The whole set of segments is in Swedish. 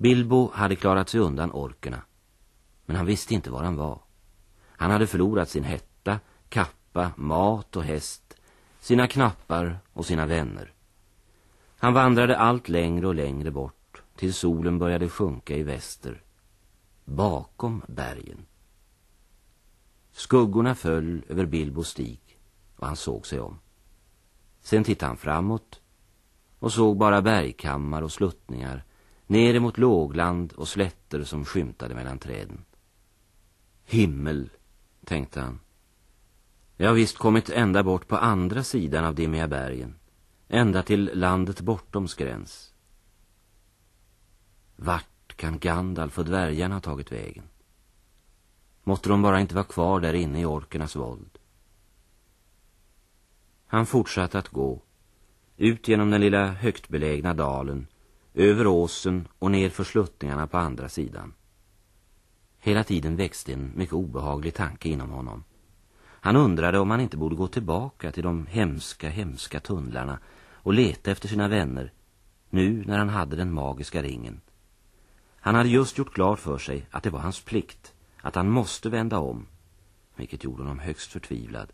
Bilbo hade klarat sig undan orkerna. Men han visste inte var han var. Han hade förlorat sin hetta, kappa, mat och häst, sina knappar och sina vänner. Han vandrade allt längre och längre bort till solen började sjunka i väster. Bakom bergen. Skuggorna föll över Bilbos stig och han såg sig om. Sen tittade han framåt och såg bara bergkammar och sluttningar ner mot lågland och slätter som skymtade mellan träden. Himmel, tänkte han. Jag har visst kommit ända bort på andra sidan av dimmiga bergen, ända till landet bortoms gräns. Vart kan Gandalf och dvärgarna ha tagit vägen? Måtte de bara inte vara kvar där inne i orkernas våld. Han fortsatte att gå, ut genom den lilla högt belägna dalen, över åsen och ner för sluttningarna på andra sidan. Hela tiden växte en mycket obehaglig tanke inom honom. Han undrade om han inte borde gå tillbaka till de hemska, hemska tunnlarna och leta efter sina vänner, nu när han hade den magiska ringen. Han hade just gjort klart för sig att det var hans plikt, att han måste vända om, vilket gjorde honom högst förtvivlad,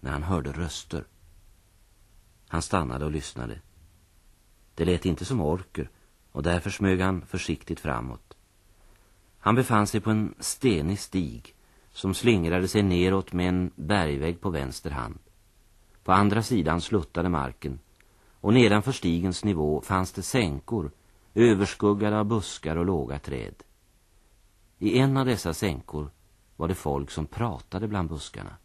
när han hörde röster. Han stannade och lyssnade. Det lät inte som orker och därför smög han försiktigt framåt. Han befann sig på en stenig stig som slingrade sig neråt med en bergvägg på vänster hand. På andra sidan sluttade marken och nedanför stigens nivå fanns det sänkor överskuggade av buskar och låga träd. I en av dessa sänkor var det folk som pratade bland buskarna.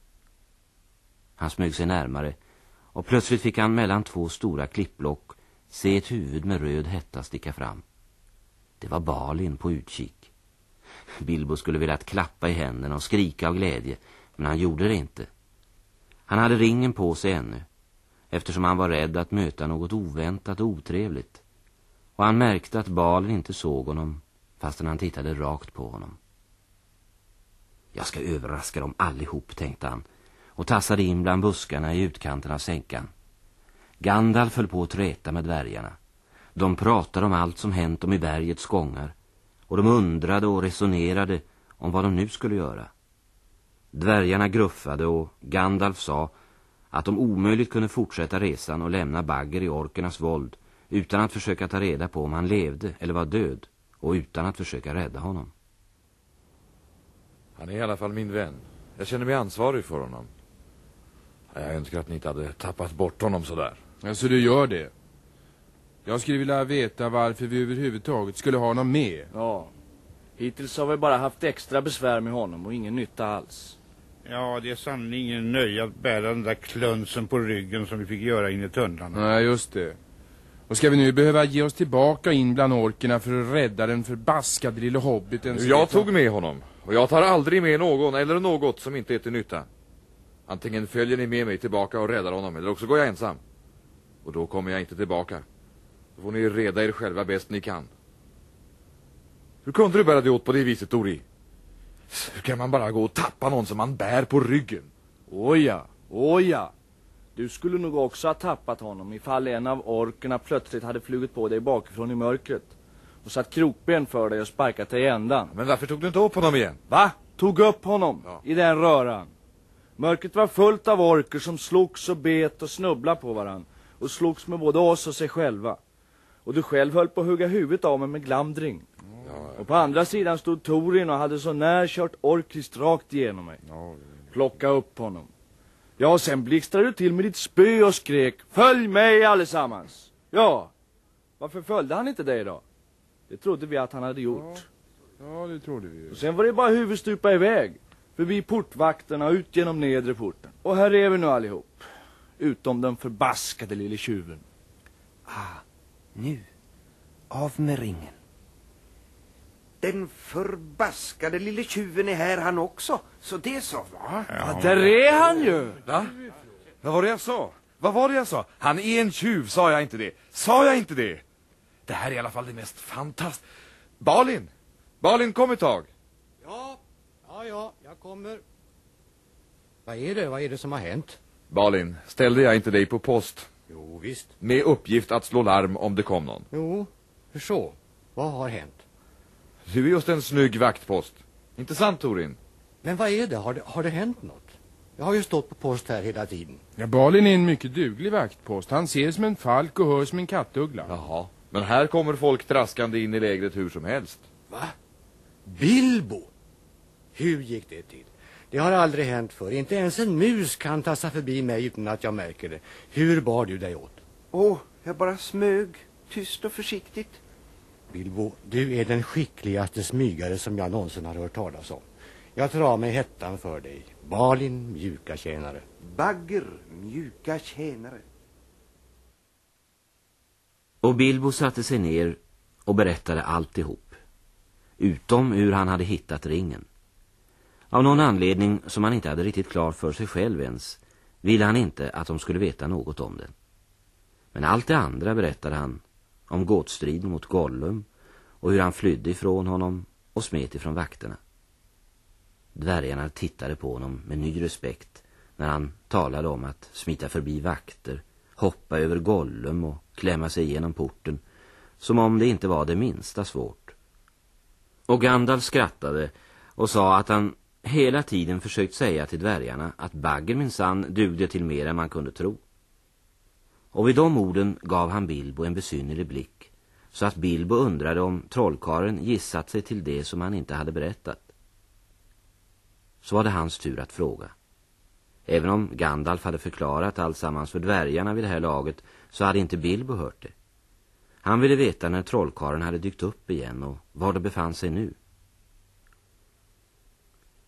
Han smög sig närmare och plötsligt fick han mellan två stora klippblock se ett huvud med röd hetta sticka fram. Det var Balin på utkik. Bilbo skulle velat klappa i händerna och skrika av glädje, men han gjorde det inte. Han hade ringen på sig ännu, eftersom han var rädd att möta något oväntat och otrevligt. Och han märkte att Balin inte såg honom, fastän han tittade rakt på honom. Jag ska överraska dem allihop, tänkte han, och tassade in bland buskarna i utkanten av sänkan. Gandalf höll på att träta med dvärgarna. De pratade om allt som hänt dem i bergets gångar och de undrade och resonerade om vad de nu skulle göra. Dvärgarna gruffade och Gandalf sa att de omöjligt kunde fortsätta resan och lämna Bagger i orkernas våld utan att försöka ta reda på om han levde eller var död och utan att försöka rädda honom. Han är i alla fall min vän. Jag känner mig ansvarig för honom. Jag önskar att ni inte hade tappat bort honom sådär. Alltså du gör det. Jag skulle vilja veta varför vi överhuvudtaget skulle ha honom med. Ja. Hittills har vi bara haft extra besvär med honom och ingen nytta alls. Ja, det är sannerligen ingen nöje att bära den där klunsen på ryggen som vi fick göra in i tunnlarna. Nej, just det. Och ska vi nu behöva ge oss tillbaka in bland orkerna för att rädda den förbaskade lille hobbiten? Jag tog med honom. Och jag tar aldrig med någon eller något som inte är till nytta. Antingen följer ni med mig tillbaka och räddar honom eller också går jag ensam. Och då kommer jag inte tillbaka. Då får ni reda er själva bäst ni kan. Hur kunde du bära dig åt på det viset, Tori? Hur kan man bara gå och tappa någon som man bär på ryggen? Åja, åja. Du skulle nog också ha tappat honom ifall en av orkerna plötsligt hade flugit på dig bakifrån i mörkret och satt krokben för dig och sparkat dig i ändan. Men varför tog du inte upp honom igen? Va? Tog upp honom ja. i den röran. Mörkret var fullt av orker som slogs och bet och snubblade på varann och slogs med både oss och sig själva. Och du själv höll på att hugga huvudet av mig med glamdring. Och på andra sidan stod Torin och hade så när kört orkist rakt igenom mig. Plocka upp honom. Ja, sen blixtrade du till med ditt spö och skrek Följ mig allesammans! Ja, varför följde han inte dig då? Det trodde vi att han hade gjort. Ja, ja det trodde vi. Och sen var det bara huvudstupa iväg. Förbi portvakterna och ut genom nedre porten. Och här är vi nu allihop. Utom den förbaskade lille tjuven. Ah, nu. Av med ringen. Den förbaskade lille tjuven är här han också. Så det så. Va? Ja, där är han ju. Va? Vad var det jag sa? Vad var det jag sa? Han är en tjuv, sa jag inte det? Sa jag inte det? Det här är i alla fall det mest fantastiska. Balin! Balin, kom ett tag. Ja, ja, ja, jag kommer. Vad är det? Vad är det som har hänt? Balin, ställde jag inte dig på post? Jo, visst. Med uppgift att slå larm om det kom någon? Jo, hur så? Vad har hänt? Du är just en snygg vaktpost. Inte sant, Torin? Men vad är det? Har, det? har det hänt något? Jag har ju stått på post här hela tiden. Ja, Balin är en mycket duglig vaktpost. Han ser som en falk och hör som en kattuggla. Jaha. Men här kommer folk traskande in i lägret hur som helst. Va? Bilbo? Hur gick det till? Det har aldrig hänt förr. Inte ens en mus kan tassa förbi mig utan att jag märker det. Hur bar du dig åt? Åh, jag bara smög. Tyst och försiktigt. Bilbo, du är den skickligaste smygare som jag någonsin har hört talas om. Jag tar av mig hettan för dig. Balin, mjuka tjänare. Bagger, mjuka tjänare. Och Bilbo satte sig ner och berättade alltihop. Utom hur han hade hittat ringen. Av någon anledning som han inte hade riktigt klar för sig själv ens ville han inte att de skulle veta något om den. Men allt det andra berättade han om gåtstriden mot Gollum och hur han flydde ifrån honom och smet ifrån vakterna. Dvärgarna tittade på honom med ny respekt när han talade om att smita förbi vakter, hoppa över Gollum och klämma sig igenom porten som om det inte var det minsta svårt. Och Gandalf skrattade och sa att han hela tiden försökt säga till dvärgarna att bagger minsann dugde till mer än man kunde tro. Och vid de orden gav han Bilbo en besynnerlig blick så att Bilbo undrade om trollkaren gissat sig till det som han inte hade berättat. Så var det hans tur att fråga. Även om Gandalf hade förklarat allsammans för dvärgarna vid det här laget så hade inte Bilbo hört det. Han ville veta när trollkaren hade dykt upp igen och var det befann sig nu.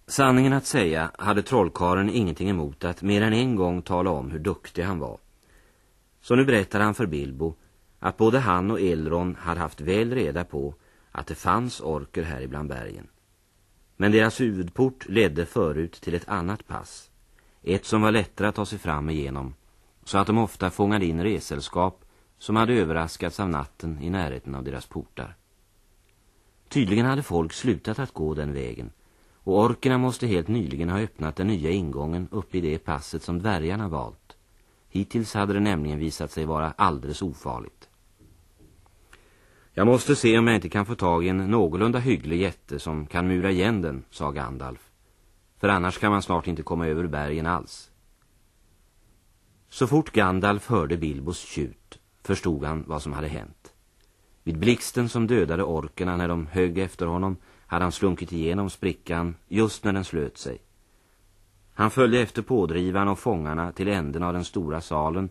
Sanningen att säga hade trollkaren ingenting emot att mer än en gång tala om hur duktig han var. Så nu berättade han för Bilbo att både han och Elrond hade haft väl reda på att det fanns orker här ibland bergen. Men deras huvudport ledde förut till ett annat pass. Ett som var lättare att ta sig fram igenom. Så att de ofta fångade in reselskap som hade överraskats av natten i närheten av deras portar. Tydligen hade folk slutat att gå den vägen. Och orkerna måste helt nyligen ha öppnat den nya ingången uppe i det passet som dvärgarna valt. Hittills hade det nämligen visat sig vara alldeles ofarligt. Jag måste se om jag inte kan få tag i en någorlunda hygglig jätte som kan mura igen den, sa Gandalf. För annars kan man snart inte komma över bergen alls. Så fort Gandalf hörde Bilbos tjut förstod han vad som hade hänt. Vid blixten som dödade orkerna när de högg efter honom hade han slunkit igenom sprickan just när den slöt sig. Han följde efter pådrivaren och fångarna till änden av den stora salen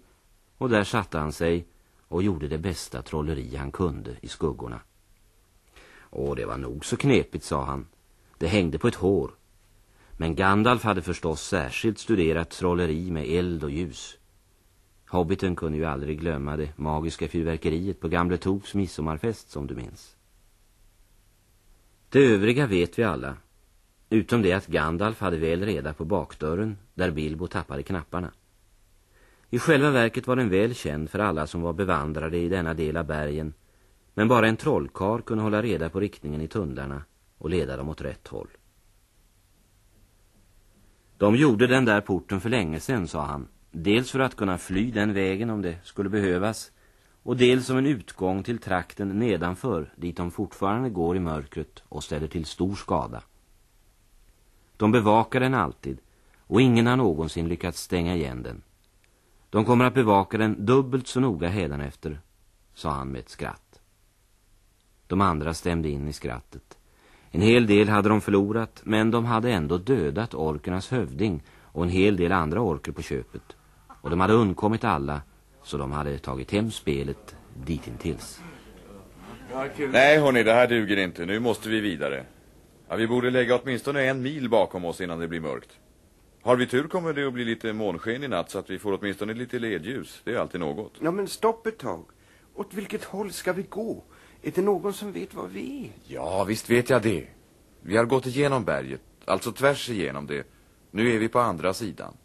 och där satte han sig och gjorde det bästa trolleri han kunde i skuggorna. Åh, det var nog så knepigt, sa han. Det hängde på ett hår. Men Gandalf hade förstås särskilt studerat trolleri med eld och ljus. Hobbiten kunde ju aldrig glömma det magiska fyrverkeriet på Gamle Toks midsommarfest som du minns. Det övriga vet vi alla, utom det att Gandalf hade väl reda på bakdörren där Bilbo tappade knapparna. I själva verket var den väl känd för alla som var bevandrade i denna del av bergen, men bara en trollkar kunde hålla reda på riktningen i tunnlarna och leda dem åt rätt håll. De gjorde den där porten för länge sedan, sa han. Dels för att kunna fly den vägen om det skulle behövas och dels som en utgång till trakten nedanför dit de fortfarande går i mörkret och ställer till stor skada. De bevakar den alltid och ingen har någonsin lyckats stänga igen den. De kommer att bevaka den dubbelt så noga hädanefter, sa han med ett skratt. De andra stämde in i skrattet. En hel del hade de förlorat, men de hade ändå dödat orkernas hövding och en hel del andra orker på köpet. Och de hade undkommit alla, så de hade tagit hem spelet ditintills. Nej, hörni, det här duger inte. Nu måste vi vidare. Ja, vi borde lägga åtminstone en mil bakom oss innan det blir mörkt. Har vi tur kommer det att bli lite månsken i natt så att vi får åtminstone lite ledljus. Det är alltid något. Ja, men stopp ett tag. Åt vilket håll ska vi gå? Är det någon som vet vad vi är? Ja, visst vet jag det. Vi har gått igenom berget, alltså tvärs igenom det. Nu är vi på andra sidan.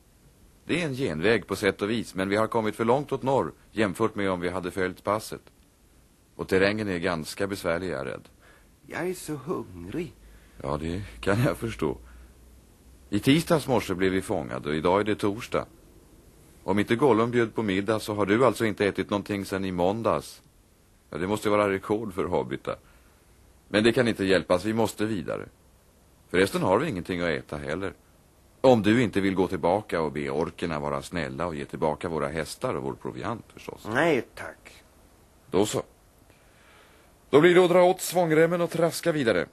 Det är en genväg på sätt och vis, men vi har kommit för långt åt norr jämfört med om vi hade följt passet. Och terrängen är ganska besvärlig, jag är rädd. Jag är så hungrig. Ja, det kan jag förstå. I tisdags morse blev vi fångade och idag är det torsdag. Om inte Gollum bjöd på middag så har du alltså inte ätit någonting sedan i måndags. Ja, det måste vara rekord för hobbitar. Men det kan inte hjälpas, vi måste vidare. Förresten har vi ingenting att äta heller. Om du inte vill gå tillbaka och be orkerna vara snälla och ge tillbaka våra hästar och vår proviant förstås. Nej, tack. Då så. Då blir det att dra åt svångremmen och traska vidare.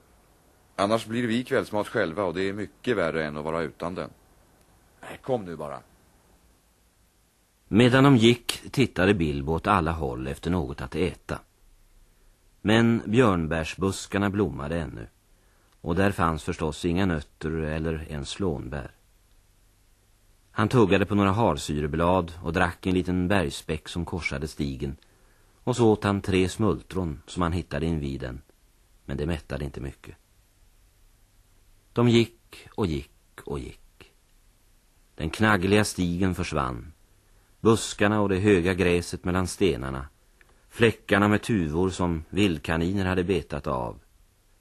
Annars blir vi kvällsmat själva och det är mycket värre än att vara utan den. Nej, kom nu bara. Medan de gick tittade Bilbo åt alla håll efter något att äta. Men björnbärsbuskarna blommade ännu. Och där fanns förstås inga nötter eller ens slånbär. Han tuggade på några harsyreblad och drack en liten bergsbäck som korsade stigen. Och så åt han tre smultron som han hittade invid den. Men det mättade inte mycket. De gick och gick och gick. Den knaggliga stigen försvann. Buskarna och det höga gräset mellan stenarna. Fläckarna med tuvor som vildkaniner hade betat av.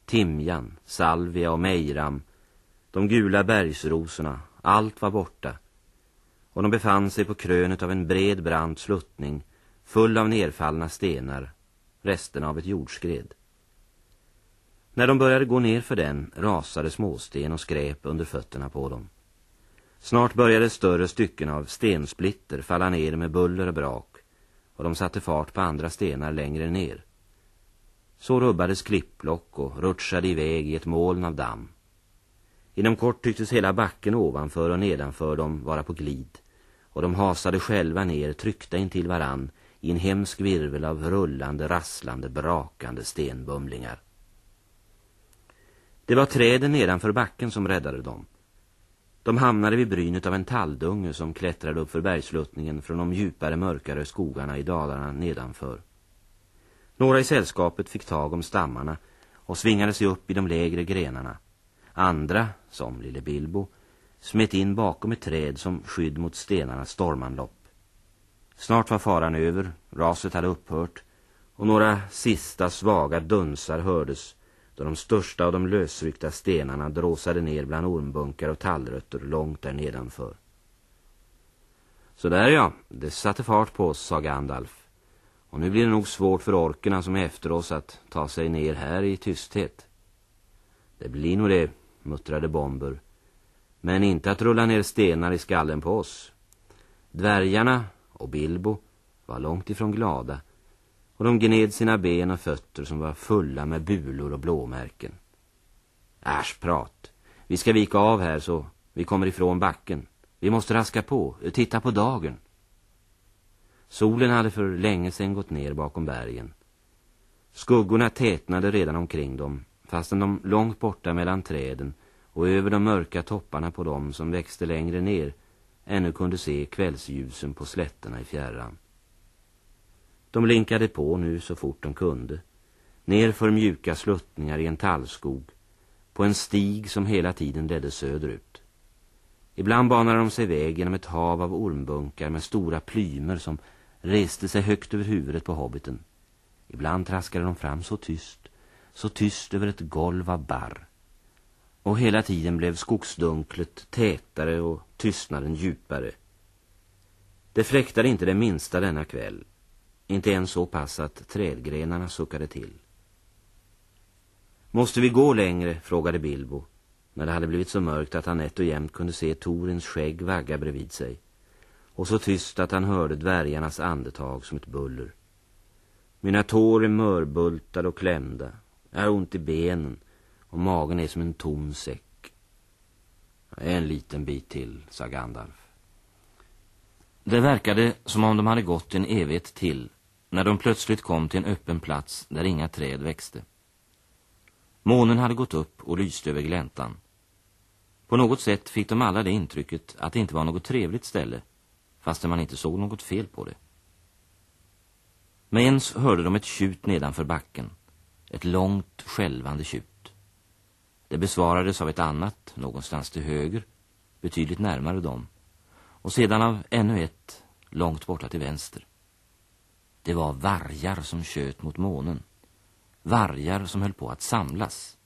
Timjan, salvia och mejram. De gula bergsrosorna, allt var borta. Och de befann sig på krönet av en bred brant sluttning full av nerfallna stenar, resterna av ett jordskred. När de började gå ner för den rasade småsten och skräp under fötterna på dem. Snart började större stycken av stensplitter falla ner med buller och brak och de satte fart på andra stenar längre ner. Så rubbades klippblock och rutschade iväg i ett moln av damm. Inom kort tycktes hela backen ovanför och nedanför dem vara på glid och de hasade själva ner tryckta in till varann i en hemsk virvel av rullande, rasslande, brakande stenbumlingar. Det var träden nedanför backen som räddade dem. De hamnade vid brynet av en talldunge som klättrade upp för bergsluttningen från de djupare, mörkare skogarna i dalarna nedanför. Några i sällskapet fick tag om stammarna och svingade sig upp i de lägre grenarna. Andra, som lille Bilbo, smet in bakom ett träd som skydd mot stenarnas stormanlopp. Snart var faran över, raset hade upphört och några sista svaga dunsar hördes då de största av de lösryckta stenarna dråsade ner bland ormbunkar och tallrötter långt där nedanför. Så där ja, det satte fart på oss, sa Gandalf. Och nu blir det nog svårt för orkerna som är efter oss att ta sig ner här i tysthet. Det blir nog det, muttrade Bomber. Men inte att rulla ner stenar i skallen på oss. Dvärgarna och Bilbo var långt ifrån glada och de gned sina ben och fötter som var fulla med bulor och blåmärken. Äsch prat. Vi ska vika av här så vi kommer ifrån backen. Vi måste raska på, titta på dagen. Solen hade för länge sedan gått ner bakom bergen. Skuggorna tätnade redan omkring dem, fastän de långt borta mellan träden och över de mörka topparna på dem som växte längre ner ännu kunde se kvällsljusen på slätterna i fjärran. De linkade på nu så fort de kunde. Ner för mjuka sluttningar i en tallskog. På en stig som hela tiden ledde söderut. Ibland banade de sig väg genom ett hav av ormbunkar med stora plymer som reste sig högt över huvudet på hobbiten. Ibland traskade de fram så tyst, så tyst över ett golv av barr. Och hela tiden blev skogsdunklet tätare och tystnaden djupare. Det fläktade inte det minsta denna kväll. Inte ens så pass att trädgrenarna suckade till. Måste vi gå längre, frågade Bilbo, när det hade blivit så mörkt att han nätt och jämt kunde se Torins skägg vagga bredvid sig. Och så tyst att han hörde dvärgarnas andetag som ett buller. Mina tår är mörbultade och klämda. Jag har ont i benen och magen är som en tom säck. En liten bit till, sa Gandalf. Det verkade som om de hade gått en evighet till när de plötsligt kom till en öppen plats där inga träd växte. Månen hade gått upp och lyste över gläntan. På något sätt fick de alla det intrycket att det inte var något trevligt ställe, fastän man inte såg något fel på det. Men ens hörde de ett tjut nedanför backen, ett långt skälvande tjut. Det besvarades av ett annat, någonstans till höger, betydligt närmare dem, och sedan av ännu ett, långt borta till vänster. Det var vargar som köt mot månen. Vargar som höll på att samlas.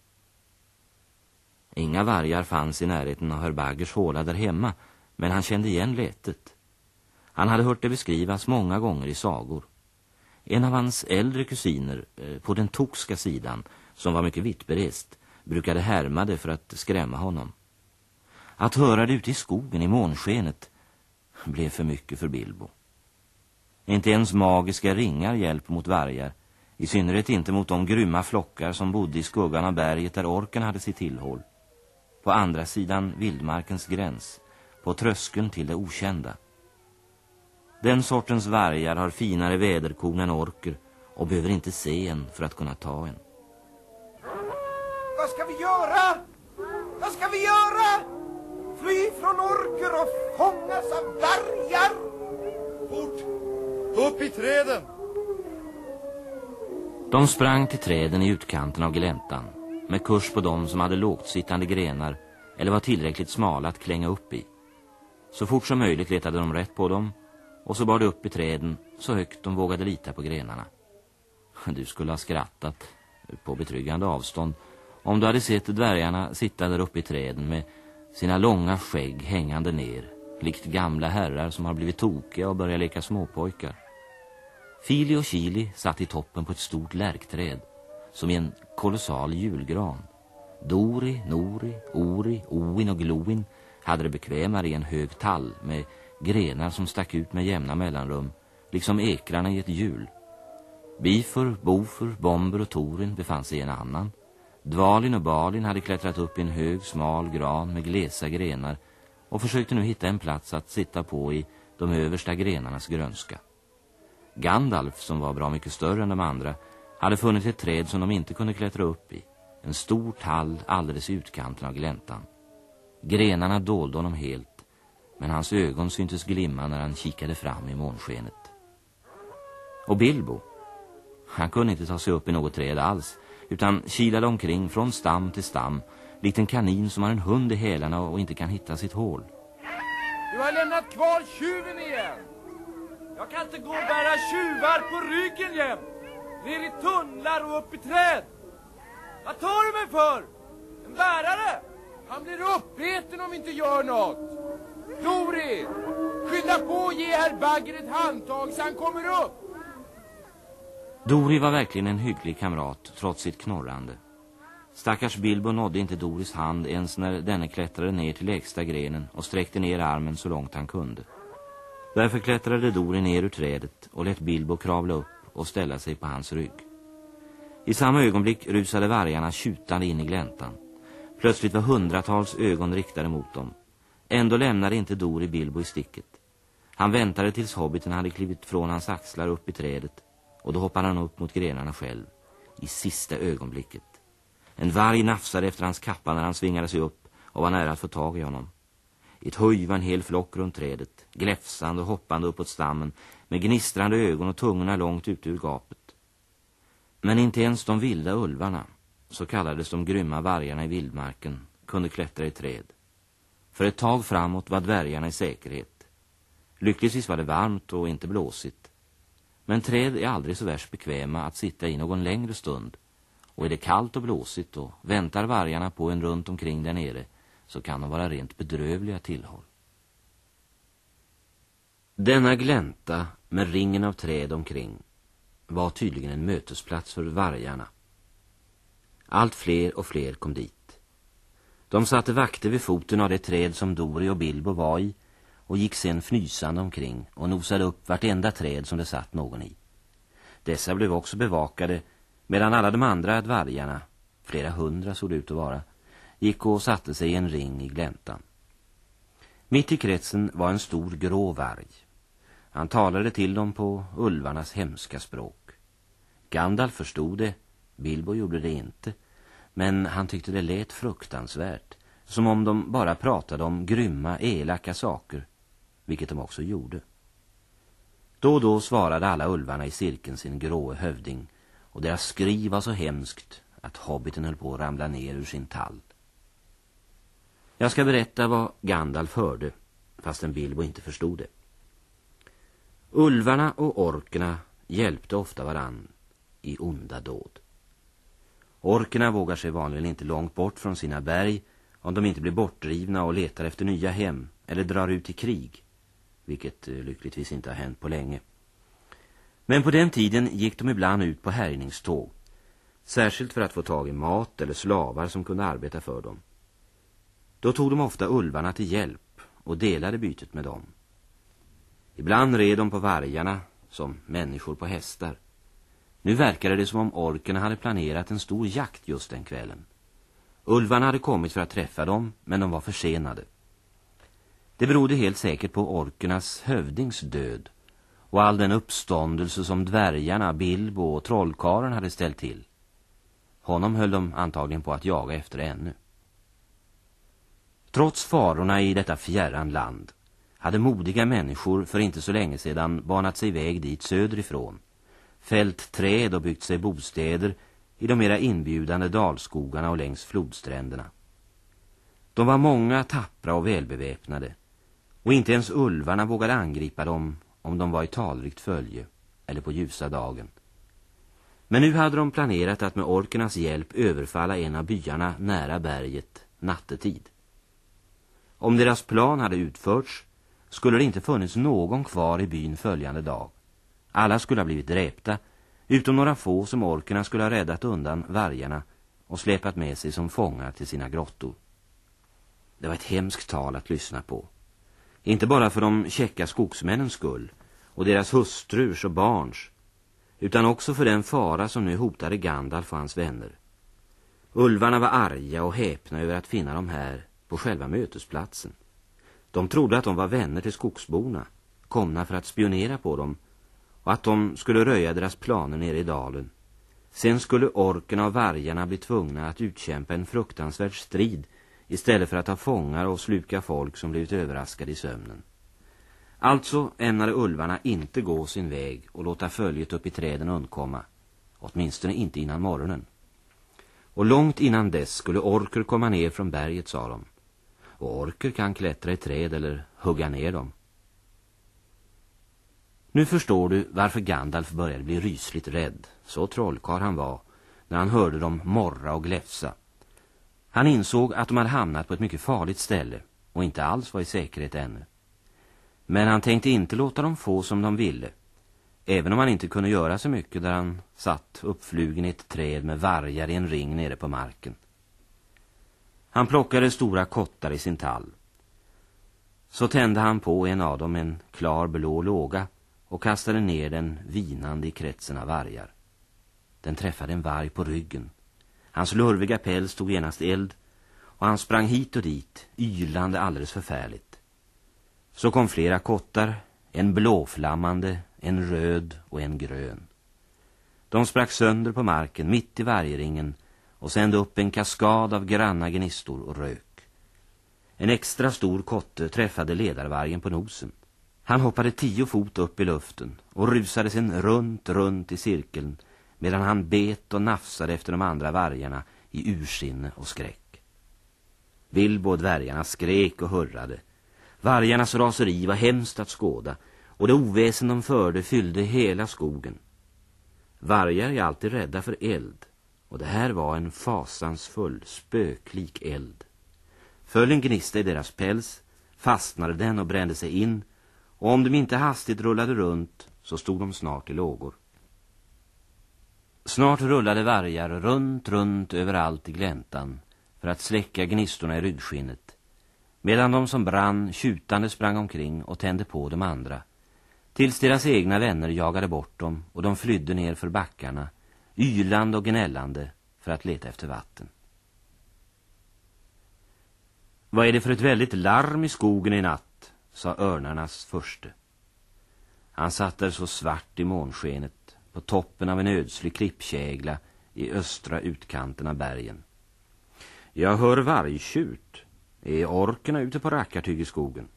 Inga vargar fanns i närheten av Hörbagers håla där hemma, men han kände igen letet. Han hade hört det beskrivas många gånger i sagor. En av hans äldre kusiner eh, på den tokska sidan, som var mycket vittberest, brukade härma det för att skrämma honom. Att höra det ute i skogen i månskenet blev för mycket för Bilbo. Inte ens magiska ringar hjälp mot vargar, i synnerhet inte mot de grymma flockar som bodde i skuggan av berget där orken hade sitt tillhåll. På andra sidan vildmarkens gräns, på tröskeln till det okända. Den sortens vargar har finare väderkorn än orker och behöver inte se en för att kunna ta en. Vad ska vi göra? Vad ska vi göra? Fly från orker och fångas av vargar? Fort! Upp i träden! De sprang till träden i utkanten av gläntan med kurs på dem som hade lågt sittande grenar eller var tillräckligt smala att klänga upp i. Så fort som möjligt letade de rätt på dem och så bar de upp i träden så högt de vågade lita på grenarna. Du skulle ha skrattat på betryggande avstånd om du hade sett dvärgarna sitta där uppe i träden med sina långa skägg hängande ner, likt gamla herrar som har blivit tokiga och börjat leka småpojkar. Fili och Chili satt i toppen på ett stort lärkträd, som i en kolossal julgran. Dori, Nori, Ori, Oin och Gloin hade det bekvämare i en hög tall med grenar som stack ut med jämna mellanrum, liksom ekrarna i ett hjul. Bifur, Bofur, Bomber och Torin befann sig i en annan. Dvalin och Balin hade klättrat upp i en hög, smal gran med glesa grenar och försökte nu hitta en plats att sitta på i de översta grenarnas grönska. Gandalf, som var bra mycket större än de andra, hade funnit ett träd som de inte kunde klättra upp i. En stor tall alldeles i utkanten av gläntan. Grenarna dolde honom helt, men hans ögon syntes glimma när han kikade fram i månskenet. Och Bilbo, han kunde inte ta sig upp i något träd alls, utan kilade omkring från stam till stam, likt en kanin som har en hund i hälarna och inte kan hitta sitt hål. Du har lämnat kvar tjuven igen! Jag kan inte gå och bära tjuvar på ryggen jämt! Ner i tunnlar och upp i träd! Vad tar du mig för? En bärare? Han blir uppäten om vi inte gör något. Dori, skynda på och ge herr Bagger ett handtag så han kommer upp. Dori var verkligen en hygglig kamrat trots sitt knorrande. Stackars Bilbo nådde inte Doris hand ens när denne klättrade ner till lägsta grenen och sträckte ner armen så långt han kunde. Därför klättrade Dori ner ur trädet och lät Bilbo kravla upp och ställa sig på hans rygg. I samma ögonblick rusade vargarna tjutande in i gläntan. Plötsligt var hundratals ögon riktade mot dem. Ändå lämnade inte Dori Bilbo i sticket. Han väntade tills hobbiten hade klivit från hans axlar upp i trädet och då hoppade han upp mot grenarna själv, i sista ögonblicket. En varg nafsade efter hans kappa när han svingade sig upp och var nära att få tag i honom. I ett höj var en hel flock runt trädet, gläfsande och hoppande uppåt stammen med gnistrande ögon och tungorna långt ut ur gapet. Men inte ens de vilda ulvarna, så kallades de grymma vargarna i vildmarken, kunde klättra i träd. För ett tag framåt var dvärgarna i säkerhet. Lyckligtvis var det varmt och inte blåsigt. Men träd är aldrig så värst bekväma att sitta i någon längre stund. Och är det kallt och blåsigt och väntar vargarna på en runt omkring där nere så kan de vara rent bedrövliga tillhåll. Denna glänta med ringen av träd omkring var tydligen en mötesplats för vargarna. Allt fler och fler kom dit. De satte vakter vid foten av det träd som Dori och Bilbo var i och gick sen fnysande omkring och nosade upp vartenda träd som det satt någon i. Dessa blev också bevakade medan alla de andra dvärgarna, flera hundra såg det ut att vara, gick och satte sig i en ring i gläntan. Mitt i kretsen var en stor grå varg. Han talade till dem på ulvarnas hemska språk. Gandalf förstod det, Bilbo gjorde det inte, men han tyckte det lät fruktansvärt, som om de bara pratade om grymma, elaka saker vilket de också gjorde. Då och då svarade alla ulvarna i cirkeln sin gråe hövding och deras skri var så hemskt att hobbiten höll på att ramla ner ur sin tall. Jag ska berätta vad Gandalf hörde, fastän Bilbo inte förstod det. Ulvarna och orkerna hjälpte ofta varann i onda dåd. Orkerna vågar sig vanligen inte långt bort från sina berg om de inte blir bortdrivna och letar efter nya hem eller drar ut i krig vilket eh, lyckligtvis inte har hänt på länge. Men på den tiden gick de ibland ut på härjningståg. Särskilt för att få tag i mat eller slavar som kunde arbeta för dem. Då tog de ofta ulvarna till hjälp och delade bytet med dem. Ibland red de på vargarna som människor på hästar. Nu verkade det som om orkerna hade planerat en stor jakt just den kvällen. Ulvarna hade kommit för att träffa dem, men de var försenade. Det berodde helt säkert på orkernas hövdings död och all den uppståndelse som dvärgarna, Bilbo och trollkaren hade ställt till. Honom höll de antagligen på att jaga efter ännu. Trots farorna i detta fjärran land hade modiga människor för inte så länge sedan banat sig väg dit söderifrån, fällt träd och byggt sig bostäder i de mera inbjudande dalskogarna och längs flodstränderna. De var många, tappra och välbeväpnade och inte ens ulvarna vågade angripa dem om de var i talrikt följe eller på ljusa dagen. Men nu hade de planerat att med orkernas hjälp överfalla en av byarna nära berget nattetid. Om deras plan hade utförts skulle det inte funnits någon kvar i byn följande dag. Alla skulle ha blivit dräpta, utom några få som orkerna skulle ha räddat undan vargarna och släpat med sig som fångar till sina grottor. Det var ett hemskt tal att lyssna på. Inte bara för de käcka skogsmännens skull och deras hustrurs och barns, utan också för den fara som nu hotade Gandalf och hans vänner. Ulvarna var arga och häpna över att finna dem här på själva mötesplatsen. De trodde att de var vänner till skogsborna, komna för att spionera på dem och att de skulle röja deras planer nere i dalen. Sen skulle orken och vargarna bli tvungna att utkämpa en fruktansvärd strid istället för att ha fångar och sluka folk som blivit överraskade i sömnen. Alltså ämnade ulvarna inte gå sin väg och låta följet upp i träden undkomma, åtminstone inte innan morgonen. Och långt innan dess skulle orker komma ner från berget, sa de. Och orker kan klättra i träd eller hugga ner dem. Nu förstår du varför Gandalf började bli rysligt rädd, så trollkar han var, när han hörde dem morra och gläfsa. Han insåg att de hade hamnat på ett mycket farligt ställe och inte alls var i säkerhet ännu. Men han tänkte inte låta dem få som de ville, även om han inte kunde göra så mycket där han satt uppflugen i ett träd med vargar i en ring nere på marken. Han plockade stora kottar i sin tall. Så tände han på en av dem en klar blå låga och kastade ner den vinande i kretsen av vargar. Den träffade en varg på ryggen. Hans lurviga päls tog genast eld och han sprang hit och dit, ylande alldeles förfärligt. Så kom flera kottar, en blåflammande, en röd och en grön. De sprack sönder på marken mitt i vargringen och sände upp en kaskad av granna gnistor och rök. En extra stor kotte träffade ledarvargen på nosen. Han hoppade tio fot upp i luften och rusade sen runt, runt i cirkeln medan han bet och nafsade efter de andra vargarna i ursinne och skräck. Vilbo och dvärgarna skrek och hurrade. Vargarnas raseri var hemskt att skåda och det oväsen de förde fyllde hela skogen. Vargar är alltid rädda för eld och det här var en fasansfull, spöklik eld. Föll en gnista i deras päls, fastnade den och brände sig in och om de inte hastigt rullade runt så stod de snart i lågor. Snart rullade vargar runt, runt överallt i gläntan för att släcka gnistorna i ryggskinnet medan de som brann tjutande sprang omkring och tände på de andra tills deras egna vänner jagade bort dem och de flydde ner för backarna ylande och gnällande för att leta efter vatten. Vad är det för ett väldigt larm i skogen i natt, sa örnarnas förste. Han satt där så svart i månskenet på toppen av en ödslig klippkägla i östra utkanten av bergen. Jag hör vargtjut. Är orkerna ute på rackartyg i skogen?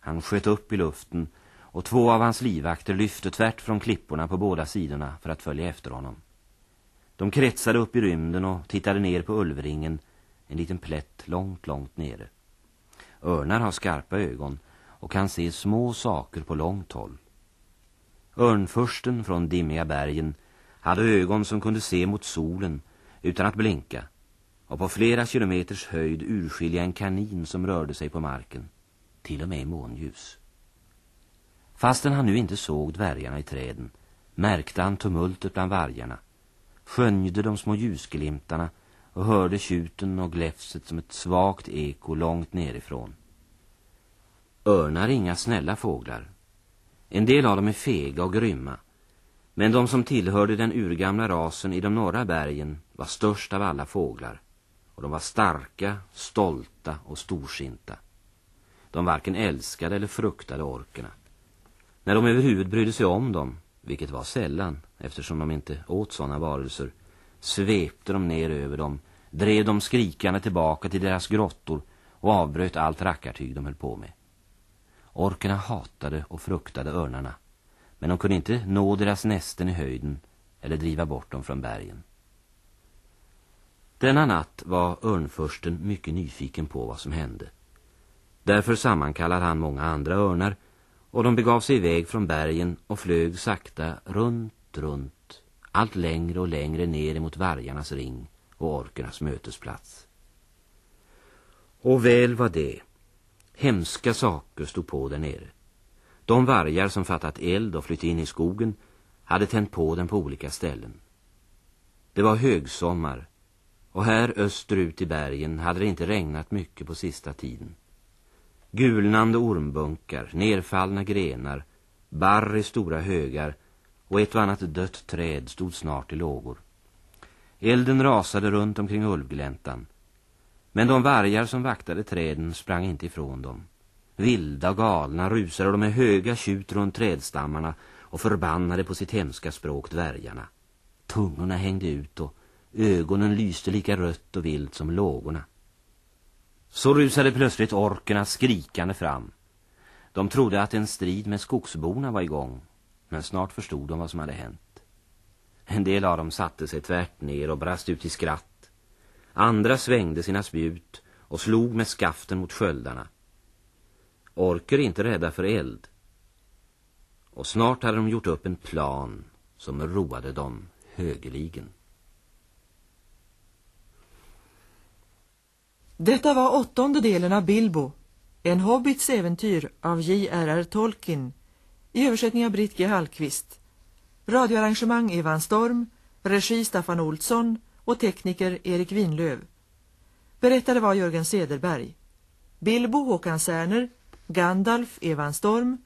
Han sköt upp i luften och två av hans livvakter lyfte tvärt från klipporna på båda sidorna för att följa efter honom. De kretsade upp i rymden och tittade ner på ulvringen, en liten plätt långt, långt nere. Örnar har skarpa ögon och kan se små saker på långt håll. Örnförsten från dimmiga bergen hade ögon som kunde se mot solen utan att blinka och på flera kilometers höjd urskilja en kanin som rörde sig på marken, till och med i månljus. Fastän han nu inte såg dvärgarna i träden märkte han tumultet bland vargarna, skönjde de små ljusglimtarna och hörde tjuten och gläfset som ett svagt eko långt nerifrån. Örnar är inga snälla fåglar. En del av dem är fega och grymma. Men de som tillhörde den urgamla rasen i de norra bergen var störst av alla fåglar. Och de var starka, stolta och storsinta. De varken älskade eller fruktade orkerna. När de överhuvud brydde sig om dem, vilket var sällan eftersom de inte åt sådana varelser, svepte de ner över dem, drev dem skrikande tillbaka till deras grottor och avbröt allt rackartyg de höll på med. Orkerna hatade och fruktade örnarna, men de kunde inte nå deras nästen i höjden eller driva bort dem från bergen. Denna natt var örnförsten mycket nyfiken på vad som hände. Därför sammankallade han många andra örnar och de begav sig iväg från bergen och flög sakta runt, runt, allt längre och längre ner emot vargarnas ring och orkernas mötesplats. Och väl var det. Hemska saker stod på där nere. De vargar som fattat eld och flytt in i skogen hade tänt på den på olika ställen. Det var högsommar och här österut i bergen hade det inte regnat mycket på sista tiden. Gulnande ormbunkar, nerfallna grenar, barr i stora högar och ett och annat dött träd stod snart i lågor. Elden rasade runt omkring ulvgläntan. Men de vargar som vaktade träden sprang inte ifrån dem. Vilda och galna rusade de med höga tjut runt trädstammarna och förbannade på sitt hemska språk dvärgarna. Tungorna hängde ut och ögonen lyste lika rött och vilt som lågorna. Så rusade plötsligt orkerna skrikande fram. De trodde att en strid med skogsborna var igång, men snart förstod de vad som hade hänt. En del av dem satte sig tvärt ner och brast ut i skratt. Andra svängde sina spjut och slog med skaften mot sköldarna. Orker är inte rädda för eld. Och snart hade de gjort upp en plan som roade dem högeligen. Detta var åttonde delen av Bilbo, en hobbits äventyr av J.R.R. Tolkien, i översättning av Britt G. Hallqvist. Radioarrangemang Evan Storm, regi Staffan Olsson och tekniker Erik Winlöv. Berättade var Jörgen Sederberg. Bilbo Håkan Särner, Gandalf Evan Storm,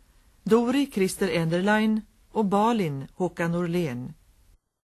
Dori Christer Enderlein och Balin Håkan Norlén.